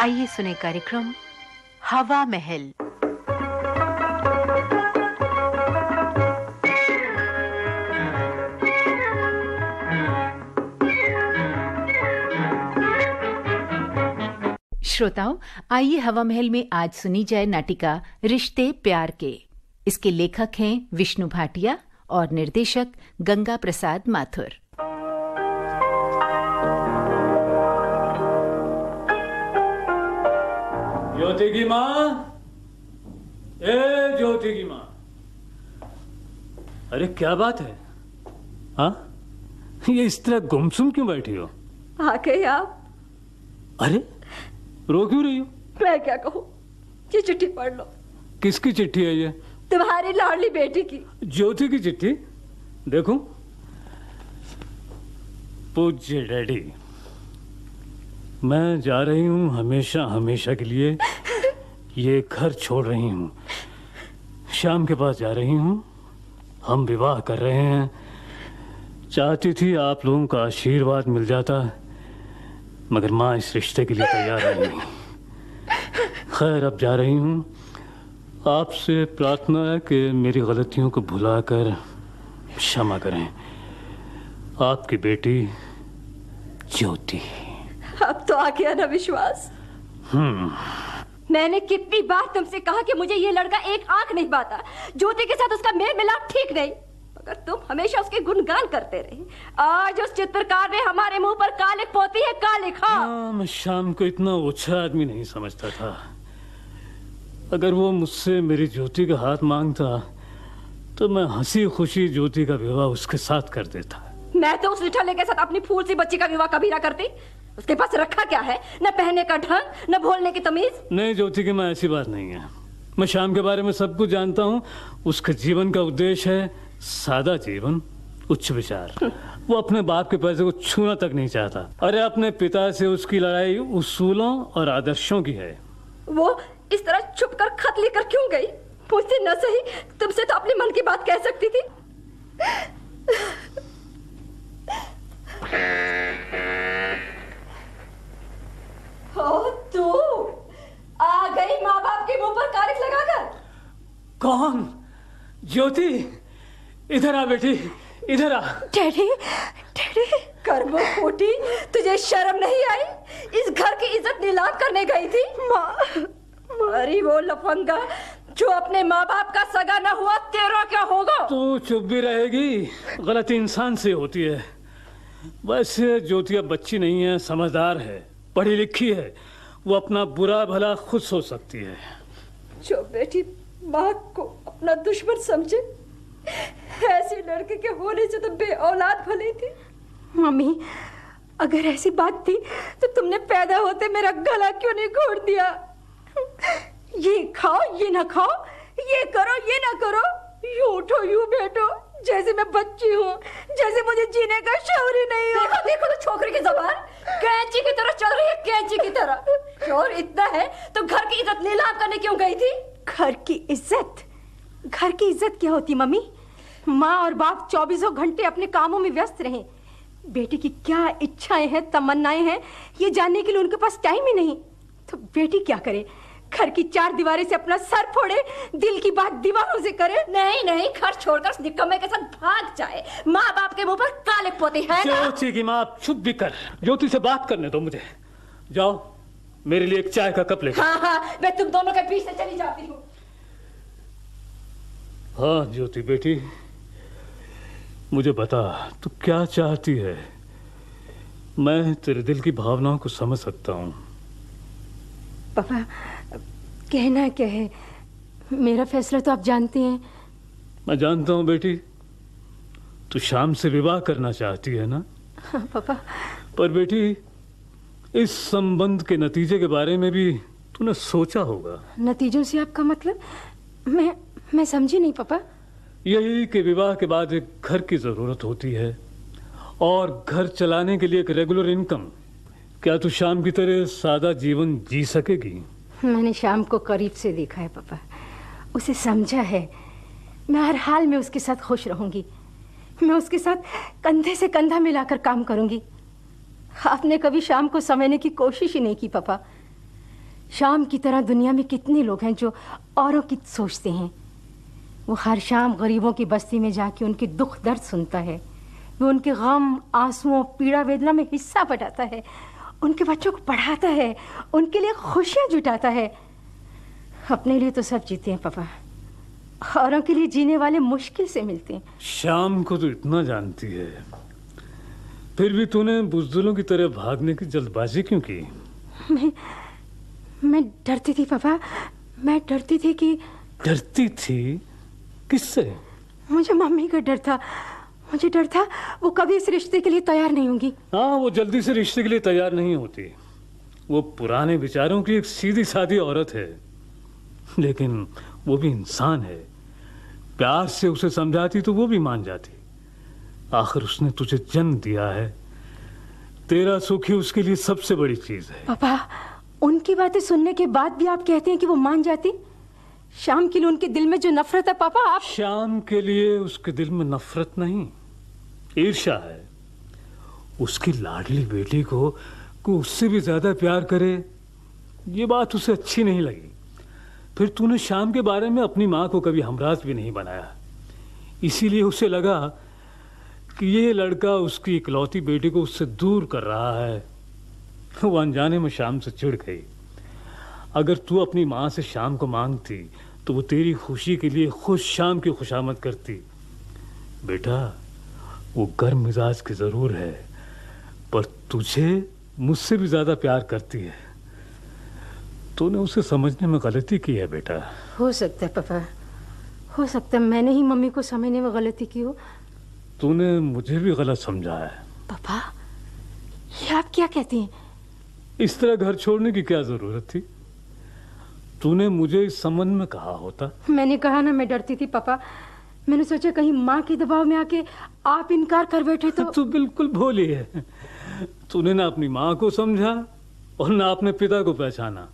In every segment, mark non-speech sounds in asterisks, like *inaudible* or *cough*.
आइए सुने कार्यक्रम हवा महल। श्रोताओं, आइए हवा महल में आज सुनी जाए नाटिका रिश्ते प्यार के। इसके लेखक हैं विष्णु भाटिया और निर्देशक गंगा प्रसाद माथुर। ज्योति की माँ? ए ज्योति की माँ। अरे क्या बात है? हाँ? ये इस तरह गुमसुम क्यों बैठी हो? आ गए आप अरे रो क्यों रही हो? मैं क्या कहूँ? ये चिट्ठी पढ़ लो। किसकी चिट्ठी है ये? तुम्हारी लाडली बेटी की। ज्योति की चिट्ठी? देखो। पूज्य डैडी। मैं जा रही हूँ हमेशा हमेशा के लिए। ये घर छोड़ रही हूँ। शाम के पास जा रही हूँ। हम विवाह कर रहे हैं। चाहती थी आप लोगों का आशीर्वाद मिल जाता, मगर माँ इस रिश्ते के लिए तैयार नहीं खैर, अब जा रही हूँ। आपसे प्रार्थना है कि मेरी गलतियों को भुलाकर क्षमा करें। आपकी बेटी ज्योति। अब तो आ गया ना विश्वास? हम्म। मैंने कितनी बार तुमसे कहा कि मुझे ये लड़का एक आँख नहीं पाता। ज्योति के साथ उसका मेल मिलाप ठीक नहीं। मगर तुम हमेशा उसके गुणगान करते रहे। आज उस चित्रकार ने हमारे मुँह पर कालिक पोती है कालिक हाँ। हाँ, मैं शाम को इतना ओछा आदमी नहीं समझता था। अगर वो मुझसे मेरी ज्योति का हाथ माँगता तो मैं हँसी खुशी ज्योति का विवाह उसके साथ कर देता। मैं तो उस निठल्ले के साथ अपनी फूल सी बच्ची का विवाह कभी ना करती। उसके पास रखा क्या है? न पहनने का ढंग न बोलने की तमीज? नहीं ज्योति की मैं ऐसी बात नहीं है। मैं शाम के बारे में सब कुछ जानता हूँ। उसके जीवन का उद्देश्य है सादा जीवन उच्च विचार। वो अपने बाप के पैसे को छूना तक नहीं चाहता। अरे अपने पिता से उसकी लड़ाई उसूलों और आदर्शों की है। वो इस तरह छुप कर खत लेकर क्यों गई? मुझसे न सही तुमसे तो अपने मन की बात कह सकती थी ओ तू आ गई माँ बाप के मुँह पर कालिक लगाकर कौन ज्योति इधर आ बेटी इधर आ। Daddy daddy. कर्म खोटी तुझे शर्म नहीं आई? इस घर की इज़्ज़त नीलाम करने गई थी? माँ। मारी वो लफंगा जो अपने माँ बाप का सगा न हुआ तेरा क्या होगा? तू चुप भी रहेगी गलती इंसान से होती है। वैसे ज्योति अब बच्ची नहीं है समझदार है पढ़ी लिखी है। वो अपना बुरा भला खुद सोच सकती है। जो बेटी माँ को अपना दुश्मन समझे? ऐसी लड़के के होने से तो बे औलाद भली थी। मम्मी अगर ऐसी बात थी तो तुमने पैदा होते मेरा गला क्यों नहीं घोट दिया? ये खाओ ये ना खाओ ये करो ये ना करो। यू उठो यू बैठो जैसे मैं बच्ची हूँ जैसे मुझे जीने का शौर ही नहीं हो। देखो देखो तो छोकरी की जबान। कैंची की तरह चल रही है कैंची की तरह। शोर इतना है तो घर की इज़्ज़त नीलाम करने क्यों गई थी? घर की इज़्ज़त। घर की इज़्ज़त क्या होती मम्मी? माँ और बाप चौबीसों घंटे अपने कामों में व्यस्त रहे। बेटी की क्या इच्छाएँ हैं तमन्नाएँ हैं ये जानने के लिए उनके पास टाइम ही नहीं। तो बेटी क्या करे? घर की चार दीवारें से अपना सर फोड़े दिल की बात दीवारों से करे। नहीं नहीं घर छोड़कर निकम्मे के साथ भाग जाए। माँ बाप के मुँह पर काले पोते हैं ना? ज्योति की माँ? चुप भी कर। ज्योति से बात करने दो मुझे। जाओ। मेरे लिए एक चाय का कप ले। हाँ हाँ मैं तुम दोनों के बीच से चली जाती हूँ। हाँ ज्योति बेटी मुझे बता तू क्या चाहती है? मैं तेरे दिल की भावनाओं को समझ सकता हूँ। पापा कहना क्या है? मेरा फैसला तो आप जानते हैं। मैं जानता हूँ बेटी तू शाम से विवाह करना चाहती है ना? हाँ पापा। पर बेटी इस संबंध के नतीजे के बारे में भी तूने सोचा होगा। नतीजों से आपका मतलब? मैं मैं समझी नहीं पापा। यही कि विवाह के बाद एक घर की ज़रूरत होती है और घर चलाने के लिए एक रेगुलर इनकम क्या तू शाम की तरह सादा जीवन जी सकेगी? मैंने शाम को करीब से देखा है पापा। उसे समझा है। मैं हर हाल में उसके साथ खुश रहूँगी। मैं उसके साथ कंधे से कंधा मिलाकर काम करूँगी। आपने कभी शाम को समझने की कोशिश ही नहीं की, पापा। शाम की तरह दुनिया में कितने लोग हैं जो औरों की सोचते हैं। वो हर शाम गरीबों की बस्ती में जाके उनके दुख दर्द सुनता है। वो उनके गम, आंसुओं, पीड़ा वेदना में हिस्सा बटाता है। उनके बच्चों को पढ़ाता है। उनके लिए खुशियाँ जुटाता है। अपने लिए तो सब जीते हैं, पापा। औरों के लिए जीने वाले मुश्किल से मिलते हैं। शाम को तो इतना जानती है। फिर भी तूने बुजदिलों की तरह भागने की जल्दबाजी क्यों की? मैं मैं डरती थी पापा। मैं डरती थी कि डरती थी? किससे? मुझे मम्मी का डर था। मुझे डर था वो कभी इस रिश्ते के लिए तैयार नहीं होंगी। हाँ वो जल्दी से रिश्ते के लिए तैयार नहीं होती। वो पुराने विचारों की एक सीधी सादी औरत है। लेकिन वो भी इंसान है। प्यार से उसे समझाती तो वो भी मान जाती। आखिर उसने तुझे जन्म दिया है। तेरा सुख ही उसके लिए सबसे बड़ी चीज़ है। पापा उनकी बातें सुनने के बाद भी आप कहते हैं कि वो मान जाती? शाम के लिए उनके दिल में जो नफरत है पापा आप शाम के लिए उसके दिल में नफरत नहीं। ईर्षा है। उसकी लाडली बेटी को को उससे भी ज़्यादा प्यार करे ये बात उसे अच्छी नहीं लगी। फिर तूने शाम के बारे में अपनी माँ को कभी हमराज भी नहीं बनाया। इसीलिए उसे लगा कि ये लड़का उसकी इकलौती बेटी को उससे दूर कर रहा है। वो अनजाने में शाम से चिढ़ गई। अगर तू अपनी माँ से शाम को मांगती तो वो तेरी खुशी के लिए खुश शाम की खुशामद करती। बेटा, वो गर्म मिजाज की ज़रूर है, पर तुझे मुझसे भी ज़्यादा प्यार करती है। तूने उसे समझने में गलती की है, बेटा। हो सकता है, पापा। हो सकता है, मैंने ही मम्मी को समझने में गलती की हो। तूने मुझे भी गलत समझा है। पापा ये आप क्या कहते हैं? इस तरह घर छोड़ने की क्या ज़रूरत थी? तूने मुझे इस संबंध में कहा होता। मैंने कहा ना मैं डरती थी पापा। मैंने सोचा कहीं माँ के दबाव में आके आप इनकार कर बैठे तो तू बिल्कुल भोली है। तूने ना अपनी माँ को समझा और ना अपने पिता को पहचाना।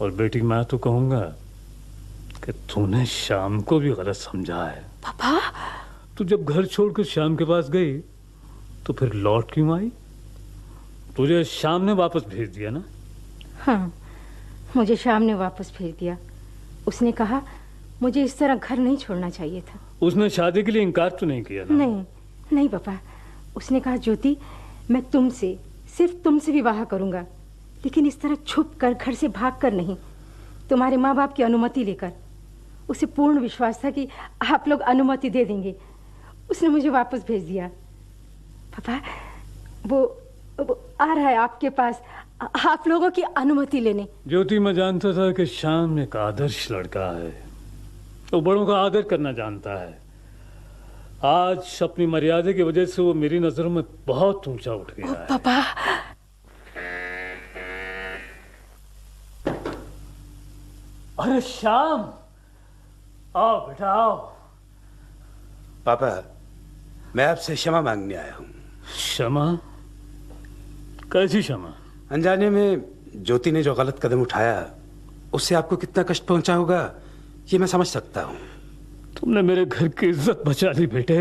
और बेटी मैं तो कहूँगा कि तूने शाम को भी गलत समझा है। पापा तू जब घर छोड़कर शाम के पास गई तो फिर लौट क्यों आई? तुझे शाम ने वापस भेज दिया ना? हाँ मुझे शाम ने वापस भेज दिया। उसने कहा मुझे इस तरह घर नहीं छोड़ना चाहिए था। उसने शादी के लिए इनकार तो नहीं किया ना? नहीं नहीं पापा। उसने कहा ज्योति मैं तुमसे सिर्फ़ तुमसे विवाह करूँगा। लेकिन इस तरह छुप कर घर से भाग कर नहीं। तुम्हारे माँ बाप की अनुमति लेकर। उसे पूर्ण विश्वास था कि आप लोग अनुमति दे देंगे। उसने मुझे वापस भेज दिया। पापा वो, वो आ रहा है आपके पास। आप लोगों की अनुमति लेने। ज्योति मैं जानता था कि शाम एक आदर्श लड़का है। वो बड़ों का आदर करना जानता है। आज अपनी मर्यादा की वजह से वो मेरी नज़रों में बहुत ऊँचा उठ गया है। पापा। अरे शाम! आओ बेटा आओ। पापा मैं आपसे क्षमा मांगने आया हूँ। क्षमा? कैसी क्षमा? अनजाने में ज्योति ने जो गलत कदम उठाया उससे आपको कितना कष्ट पहुँचा होगा ये मैं समझ सकता हूँ। तुमने मेरे घर की इज़्ज़त बचा ली बेटे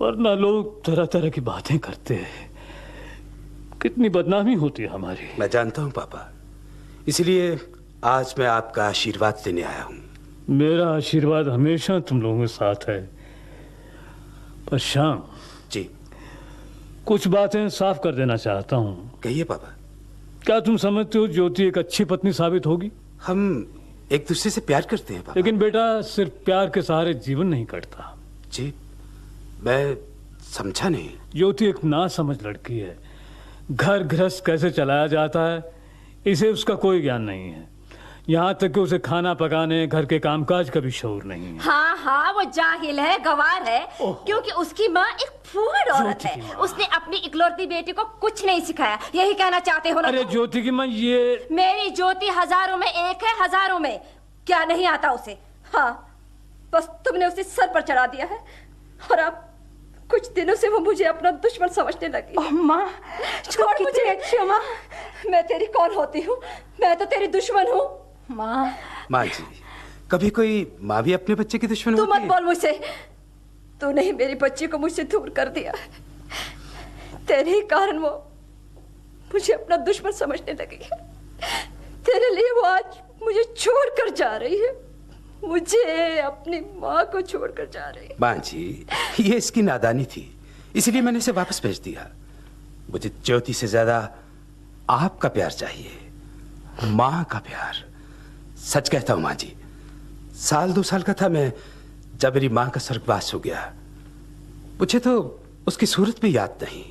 वरना लोग तरह तरह की बातें करते हैं। कितनी बदनामी होती है हमारी। मैं जानता हूँ पापा इसलिए आज मैं आपका आशीर्वाद लेने आया हूँ। मेरा आशीर्वाद हमेशा तुम लोगों के साथ है। पर शाम जी। कुछ बातें साफ़ कर देना चाहता हूँ। कहिए पापा। क्या तुम समझते हो ज्योति एक अच्छी पत्नी साबित होगी? हम एक दूसरे से प्यार करते हैं पापा। लेकिन बेटा सिर्फ़ प्यार के सहारे जीवन नहीं कटता। जी मैं समझा नहीं। ज्योति एक ना समझ लड़की है। घर गृहस्थ कैसे चलाया जाता है इसे उसका कोई ज्ञान नहीं है। यहाँ तक कि उसे खाना पकाने घर के कामकाज का भी शौर नहीं है। हाँ हाँ वो जाहिल है गवार है क्योंकि उसकी माँ एक फूहड़ औरत है। उसने अपनी इकलौती बेटी को कुछ नहीं सिखाया। यही कहना चाहते हो ना अरे ज्योति की माँ ये मेरी ज्योति हज़ारों में एक है हज़ारों में। क्या नहीं आता उसे? हाँ बस तुमने उसे सर पर चढ़ा दिया है। और अब कुछ दिनों से वो मुझे अपना दुश्मन समझने लगी। माँ छोड़ मुझे। अच्छी माँ मैं तेरी कौन होती हूँ? मैं तो तेरी दुश्मन हूँ। माँ। माँ जी कभी कोई माँ भी अपने बच्चे की दुश्मन तू मत बोल मुझसे। तूने ही मेरी बच्ची को मुझसे दूर कर दिया। तेरे ही कारण वो मुझे अपना दुश्मन समझने लगी है। तेरे लिए वो आज मुझे छोड़कर जा रही है। मुझे अपनी माँ को छोड़कर जा रही है। माँ जी ये इसकी नादानी थी इसलिए मैंने इसे वापस भेज दिया। मुझे ज्योति से ज़्यादा आपका प्यार चाहिए माँ का प्यार। सच कहता हूँ माँ जी। साल दो साल का था मैं जब मेरी माँ का स्वर्गवास हो गया। मुझे तो उसकी सूरत भी याद नहीं।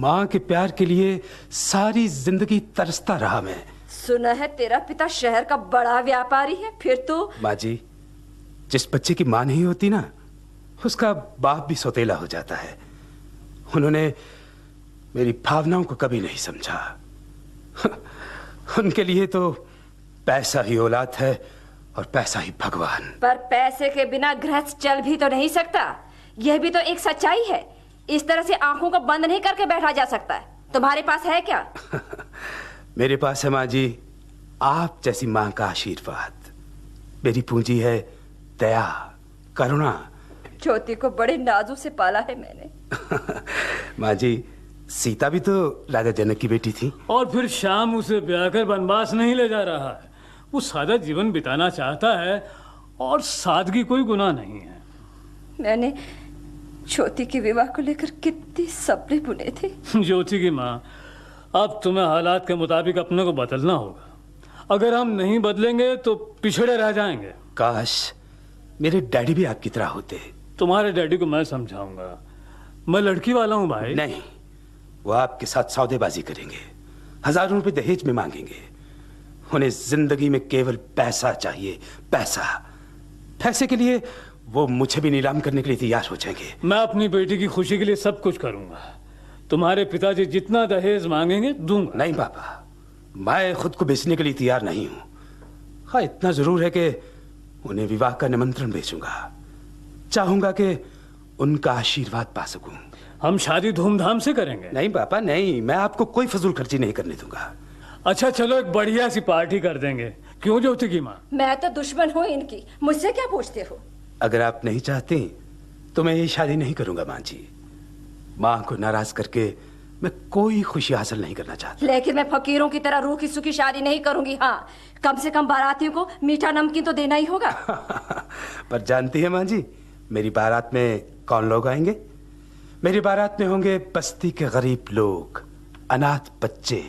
माँ के प्यार के लिए सारी ज़िंदगी तरसता रहा मैं। सुना है तेरा पिता शहर का बड़ा व्यापारी है फिर तो माँ जी जिस बच्चे की माँ नहीं होती ना उसका बाप भी सौतेला हो जाता है। उन्होंने मेरी भावनाओं को कभी नहीं समझा। *laughs* उनके लिए तो पैसा ही औलाद है और पैसा ही भगवान। पर पैसे के बिना गृहस्थ चल भी तो नहीं सकता। यह भी तो एक सच्चाई है। इस तरह से आँखों को बंद नहीं करके बैठा जा सकता है। तुम्हारे पास है क्या? *laughs* मेरे पास है माँ जी आप जैसी माँ का आशीर्वाद। मेरी पूंजी है दया करुणा। ज्योति को बड़े नाजू से पाला है मैंने। *laughs* माँ जी सीता भी तो राजा जनक की बेटी थी। और फिर शाम उसे ब्याह कर वनवास नहीं ले जा रहा। है वो सादा जीवन बिताना चाहता है और सादगी कोई गुनाह नहीं है। मैंने ज्योति के विवाह को लेकर कितने सपने बुने थे। *laughs* ज्योति की माँ अब तुम्हें हालात के मुताबिक अपने को बदलना होगा। अगर हम नहीं बदलेंगे तो पिछड़े रह जाएँगे। काश मेरे डैडी भी आपकी तरह होते। तुम्हारे डैडी को मैं समझाऊँगा। मैं लड़की वाला हूँ भाई। नहीं वो आपके साथ सौदेबाजी करेंगे। हज़ारों रुपए दहेज में मांगेंगे। उन्हें ज़िंदगी में केवल पैसा चाहिए पैसा। पैसे के लिए वो मुझे भी नीलाम करने के लिए तैयार हो जाएँगे। मैं अपनी बेटी की खुशी के लिए सब कुछ करूँगा। तुम्हारे पिताजी जितना दहेज मांगेंगे दूँगा। नहीं पापा मैं खुद को बेचने के लिए तैयार नहीं हूँ। हाँ इतना ज़रूर है कि उन्हें विवाह का निमंत्रण भेजूँगा। चाहूँगा कि उनका आशीर्वाद पा सकूँ। हम शादी धूमधाम से करेंगे। नहीं पापा नहीं मैं आपको कोई फजूल खर्ची नहीं करने दूँगा। अच्छा चलो एक बढ़िया सी पार्टी कर देंगे। क्यों ज्योति की माँ? मैं तो दुश्मन हूँ इनकी। मुझसे क्या पूछते हो? अगर आप नहीं चाहते तो मैं ये शादी नहीं करूँगा माँ जी। माँ को नाराज़ करके मैं कोई खुशी हासिल नहीं करना चाहता। लेकिन मैं फकीरों की तरह रूह की सुखी शादी नहीं करूँगी हाँ। कम से कम बारातियों को मीठा नमकीन तो देना ही होगा। *laughs* पर जानती है माँ जी मेरी बारात में कौन लोग आएँगे? मेरी बारात में होंगे बस्ती के गरीब लोग अनाथ बच्चे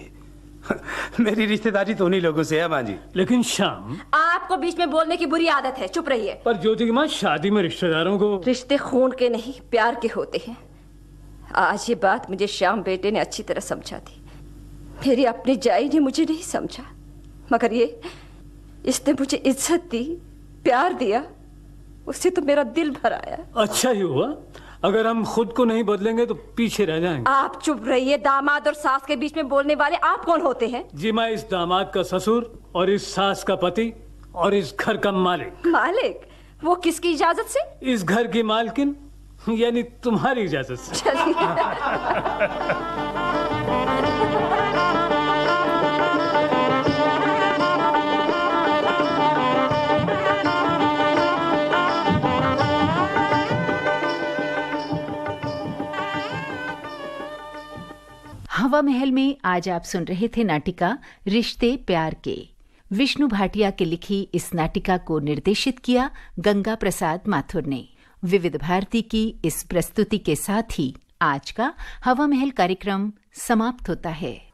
*laughs* मेरी रिश्तेदारी तो उन्हीं लोगों से है माँ जी। लेकिन शाम आपको बीच में बोलने की बुरी आदत है चुप रहिए। पर ज्योति की माँ शादी में रिश्तेदारों को रिश्ते खून के नहीं प्यार के होते हैं। आज ये बात मुझे श्याम बेटे ने अच्छी तरह समझा दी। मेरी अपनी जाई ने मुझे नहीं समझा। मगर ये इसने मुझे इज़्ज़त दी प्यार दिया। उससे तो मेरा दिल भर आया। अच्छा ही हुआ। अगर हम खुद को नहीं बदलेंगे तो पीछे रह जाएँगे। आप चुप रहिए दामाद और सास के बीच में बोलने वाले आप कौन होते हैं? जी मैं इस दामाद का ससुर और इस सास का पति और इस घर का मालिक। मालिक? वो किसकी इजाज़त से? इस घर की मालकिन यानी तुम्हारी इजाज़त से। चलिए। *laughs* हवा महल में आज आप सुन रहे थे नाटिका, रिश्ते प्यार के। विष्णु भाटिया के लिखी इस नाटिका को निर्देशित किया गंगा प्रसाद माथुर ने। विविध भारती की इस प्रस्तुति के साथ ही आज का हवा महल कार्यक्रम समाप्त होता है।